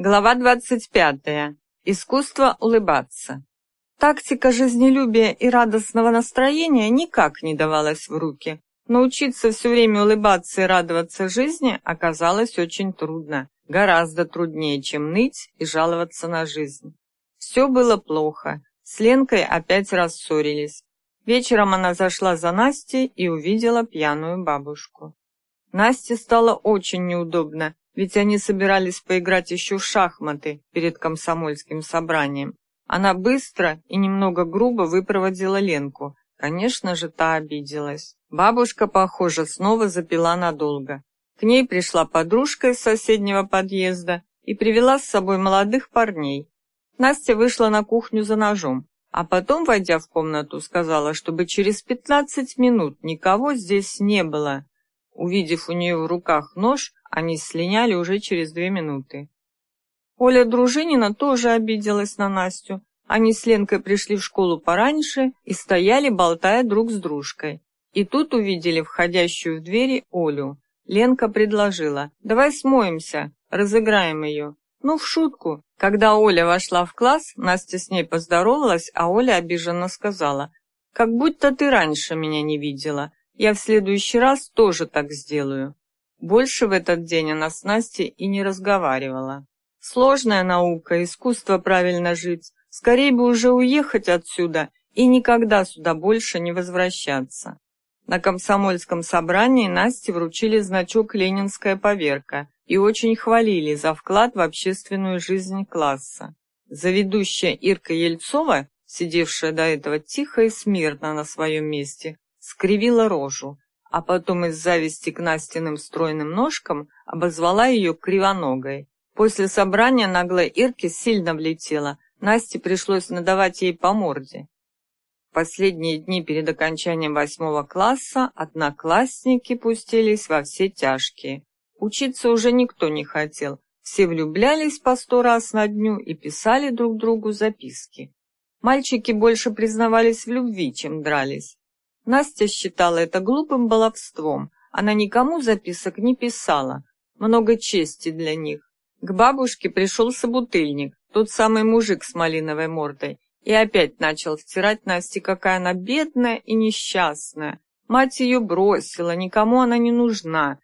Глава 25. Искусство улыбаться. Тактика жизнелюбия и радостного настроения никак не давалась в руки. Научиться все время улыбаться и радоваться жизни оказалось очень трудно. Гораздо труднее, чем ныть и жаловаться на жизнь. Все было плохо. С Ленкой опять рассорились. Вечером она зашла за Настей и увидела пьяную бабушку. Насте стало очень неудобно, ведь они собирались поиграть еще в шахматы перед комсомольским собранием. Она быстро и немного грубо выпроводила Ленку. Конечно же, та обиделась. Бабушка, похоже, снова запила надолго. К ней пришла подружка из соседнего подъезда и привела с собой молодых парней. Настя вышла на кухню за ножом, а потом, войдя в комнату, сказала, чтобы через пятнадцать минут никого здесь не было. Увидев у нее в руках нож, они слиняли уже через две минуты. Оля Дружинина тоже обиделась на Настю. Они с Ленкой пришли в школу пораньше и стояли, болтая друг с дружкой. И тут увидели входящую в двери Олю. Ленка предложила, давай смоемся, разыграем ее. Ну, в шутку. Когда Оля вошла в класс, Настя с ней поздоровалась, а Оля обиженно сказала, как будто ты раньше меня не видела. Я в следующий раз тоже так сделаю. Больше в этот день она с Настей и не разговаривала. Сложная наука, искусство правильно жить. Скорее бы уже уехать отсюда и никогда сюда больше не возвращаться. На комсомольском собрании Насте вручили значок «Ленинская поверка» и очень хвалили за вклад в общественную жизнь класса. Заведущая Ирка Ельцова, сидевшая до этого тихо и смирно на своем месте, скривила рожу, а потом из зависти к Настиным стройным ножкам обозвала ее кривоногой. После собрания наглая Ирке сильно влетела, Насте пришлось надавать ей по морде. В последние дни перед окончанием восьмого класса одноклассники пустились во все тяжкие. Учиться уже никто не хотел, все влюблялись по сто раз на дню и писали друг другу записки. Мальчики больше признавались в любви, чем дрались. Настя считала это глупым баловством. Она никому записок не писала. Много чести для них. К бабушке пришел собутыльник, тот самый мужик с малиновой мордой, и опять начал втирать Насте, какая она бедная и несчастная. Мать ее бросила, никому она не нужна.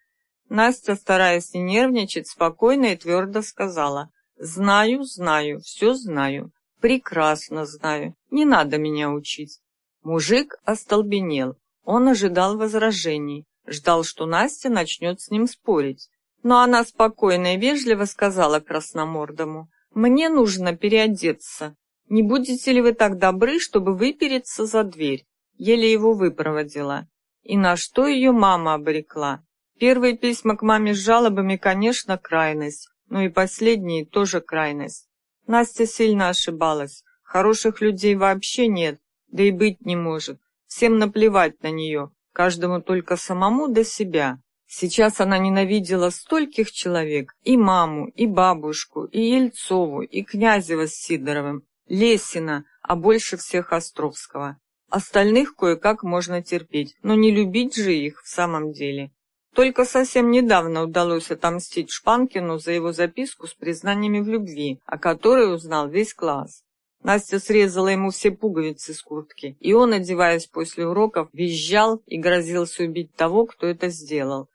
Настя, стараясь не нервничать, спокойно и твердо сказала, «Знаю, знаю, все знаю, прекрасно знаю, не надо меня учить. Мужик остолбенел. Он ожидал возражений, ждал, что Настя начнет с ним спорить. Но она спокойно и вежливо сказала красномордому, «Мне нужно переодеться. Не будете ли вы так добры, чтобы выпереться за дверь?» Еле его выпроводила. И на что ее мама обрекла? Первые письма к маме с жалобами, конечно, крайность, но и последние тоже крайность. Настя сильно ошибалась. Хороших людей вообще нет, да и быть не может. Всем наплевать на нее, каждому только самому до себя. Сейчас она ненавидела стольких человек, и маму, и бабушку, и Ельцову, и Князева с Сидоровым, Лесина, а больше всех Островского. Остальных кое-как можно терпеть, но не любить же их в самом деле. Только совсем недавно удалось отомстить Шпанкину за его записку с признаниями в любви, о которой узнал весь класс. Настя срезала ему все пуговицы с куртки, и он, одеваясь после уроков, визжал и грозился убить того, кто это сделал.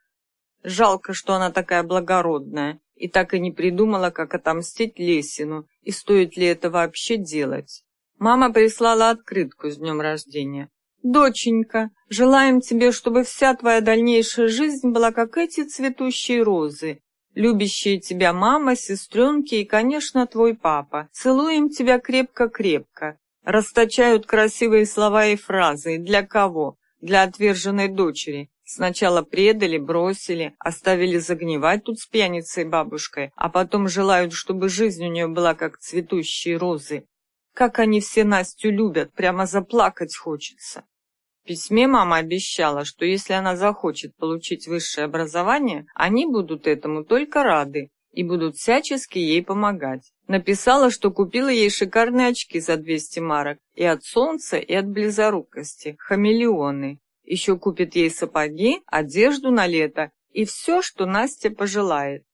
Жалко, что она такая благородная и так и не придумала, как отомстить Лесину, и стоит ли это вообще делать. Мама прислала открытку с днем рождения. «Доченька, желаем тебе, чтобы вся твоя дальнейшая жизнь была как эти цветущие розы, Любящие тебя мама, сестренки и, конечно, твой папа. Целуем тебя крепко-крепко. Расточают красивые слова и фразы. Для кого? Для отверженной дочери. Сначала предали, бросили, оставили загнивать тут с пьяницей бабушкой, а потом желают, чтобы жизнь у нее была как цветущие розы. Как они все Настю любят, прямо заплакать хочется. В письме мама обещала, что если она захочет получить высшее образование, они будут этому только рады и будут всячески ей помогать. Написала, что купила ей шикарные очки за 200 марок и от солнца, и от близорукости, хамелеоны. Еще купит ей сапоги, одежду на лето и все, что Настя пожелает.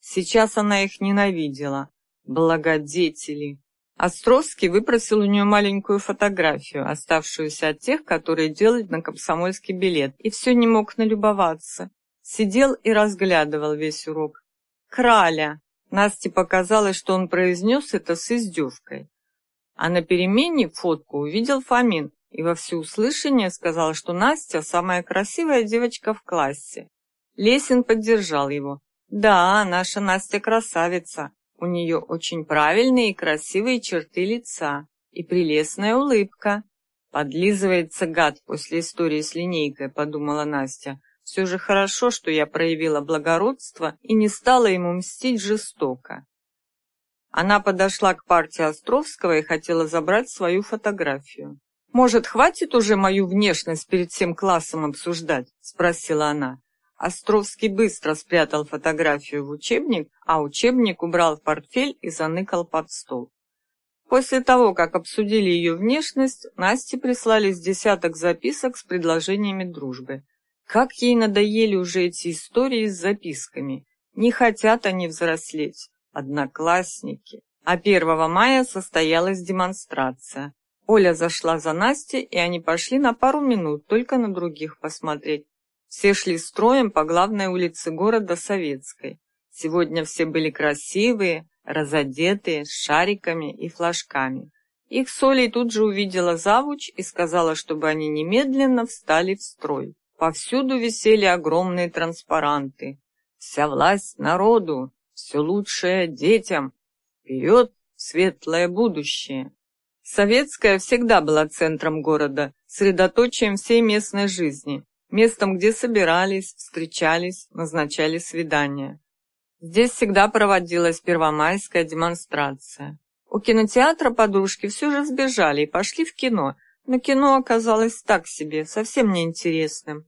Сейчас она их ненавидела. Благодетели. Островский выпросил у нее маленькую фотографию, оставшуюся от тех, которые делали на комсомольский билет, и все не мог налюбоваться. Сидел и разглядывал весь урок. «Краля!» Насте показалось, что он произнес это с издевкой. А на перемене фотку увидел Фомин и во всеуслышание сказал, что Настя самая красивая девочка в классе. Лесин поддержал его. «Да, наша Настя красавица. У нее очень правильные и красивые черты лица и прелестная улыбка. Подлизывается гад после истории с линейкой, подумала Настя. Все же хорошо, что я проявила благородство и не стала ему мстить жестоко. Она подошла к партии Островского и хотела забрать свою фотографию. «Может, хватит уже мою внешность перед всем классом обсуждать?» – спросила она. Островский быстро спрятал фотографию в учебник, а учебник убрал в портфель и заныкал под стол. После того, как обсудили ее внешность, Насте прислали с десяток записок с предложениями дружбы. Как ей надоели уже эти истории с записками. Не хотят они взрослеть. Одноклассники. А 1 мая состоялась демонстрация. Оля зашла за Настей, и они пошли на пару минут только на других посмотреть. Все шли строем по главной улице города Советской. Сегодня все были красивые, разодетые, с шариками и флажками. Их Солей тут же увидела завуч и сказала, чтобы они немедленно встали в строй. Повсюду висели огромные транспаранты. «Вся власть народу! Все лучшее детям! Вперед в светлое будущее!» Советская всегда была центром города, средоточием всей местной жизни местом, где собирались, встречались, назначали свидания. Здесь всегда проводилась первомайская демонстрация. У кинотеатра подружки все же сбежали и пошли в кино, но кино оказалось так себе, совсем неинтересным.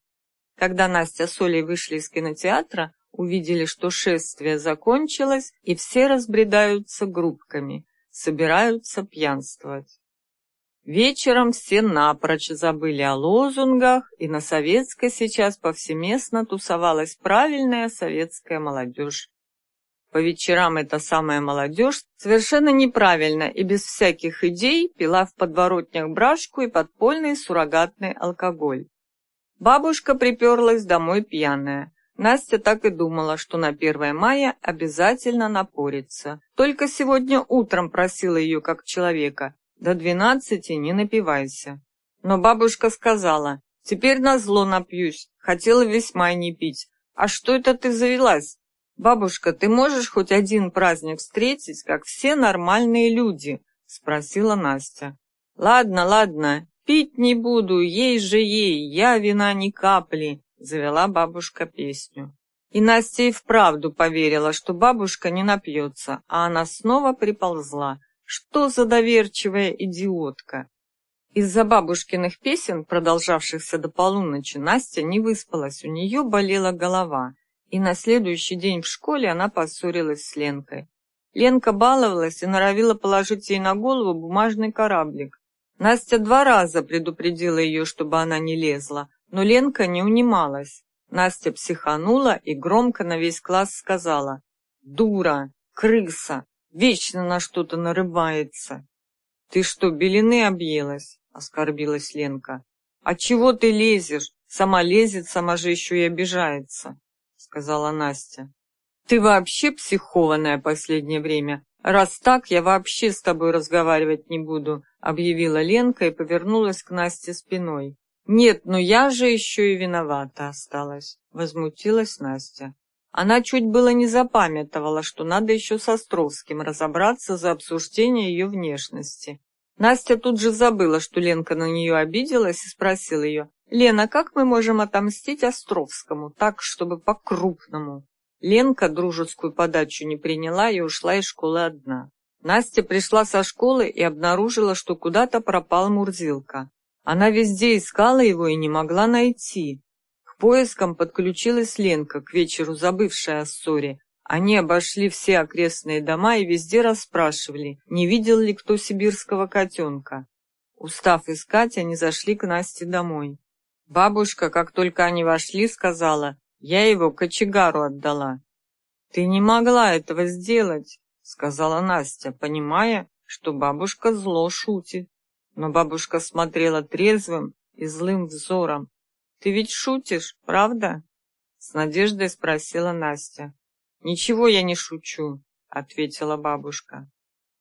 Когда Настя с Олей вышли из кинотеатра, увидели, что шествие закончилось, и все разбредаются группками, собираются пьянствовать. Вечером все напрочь забыли о лозунгах, и на Советской сейчас повсеместно тусовалась правильная советская молодежь. По вечерам эта самая молодежь совершенно неправильно и без всяких идей пила в подворотнях брашку и подпольный суррогатный алкоголь. Бабушка приперлась домой пьяная. Настя так и думала, что на 1 мая обязательно напорится. Только сегодня утром просила ее как человека до двенадцати не напивайся. Но бабушка сказала, теперь назло напьюсь, хотела весь май не пить. А что это ты завелась? Бабушка, ты можешь хоть один праздник встретить, как все нормальные люди? Спросила Настя. Ладно, ладно, пить не буду, ей же ей, я вина ни капли, завела бабушка песню. И Настя и вправду поверила, что бабушка не напьется, а она снова приползла. Что за доверчивая идиотка? Из-за бабушкиных песен, продолжавшихся до полуночи, Настя не выспалась, у нее болела голова. И на следующий день в школе она поссорилась с Ленкой. Ленка баловалась и норовила положить ей на голову бумажный кораблик. Настя два раза предупредила ее, чтобы она не лезла, но Ленка не унималась. Настя психанула и громко на весь класс сказала «Дура! Крыса! Вечно на что-то нарывается. Ты что, белины объелась? Оскорбилась Ленка. А чего ты лезешь? Сама лезет, сама же еще и обижается, сказала Настя. Ты вообще психованная последнее время. Раз так, я вообще с тобой разговаривать не буду, объявила Ленка и повернулась к Насте спиной. Нет, но я же еще и виновата осталась, возмутилась Настя. Она чуть было не запамятовала, что надо еще с Островским разобраться за обсуждение ее внешности. Настя тут же забыла, что Ленка на нее обиделась и спросила ее, «Лена, как мы можем отомстить Островскому, так, чтобы по-крупному?» Ленка дружескую подачу не приняла и ушла из школы одна. Настя пришла со школы и обнаружила, что куда-то пропал Мурзилка. Она везде искала его и не могла найти поискам подключилась Ленка, к вечеру забывшая о ссоре. Они обошли все окрестные дома и везде расспрашивали, не видел ли кто сибирского котенка. Устав искать, они зашли к Насте домой. Бабушка, как только они вошли, сказала, «Я его кочегару отдала». «Ты не могла этого сделать», — сказала Настя, понимая, что бабушка зло шутит. Но бабушка смотрела трезвым и злым взором. «Ты ведь шутишь, правда?» С надеждой спросила Настя. «Ничего я не шучу», — ответила бабушка.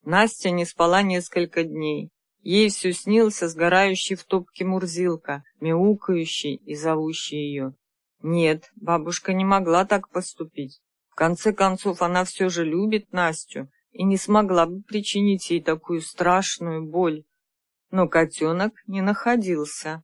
Настя не спала несколько дней. Ей все снился сгорающий в топке Мурзилка, мяукающий и зовущий ее. Нет, бабушка не могла так поступить. В конце концов, она все же любит Настю и не смогла бы причинить ей такую страшную боль. Но котенок не находился.